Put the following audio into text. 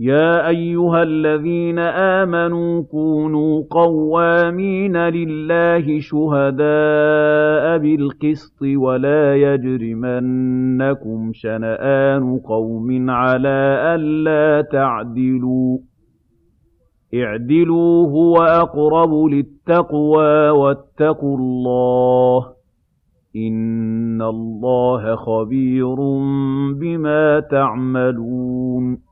يَا أَيُّهَا الَّذِينَ آمَنُوا كُونُوا قَوَّامِينَ لِلَّهِ شُهَدَاءَ بِالْقِسْطِ ۖ وَلَا يَجْرِمَنَّكُمْ شَنَآنُ قَوْمٍ عَلَىٰ أَلَّا تَعْدِلُوا ۚ اعْدِلُوا هُوَ أَقْرَبُ لِلتَّقْوَىٰ ۖ وَاتَّقُوا اللَّهَ ۚ إِنَّ اللَّهَ خَبِيرٌ بِمَا تَعْمَلُونَ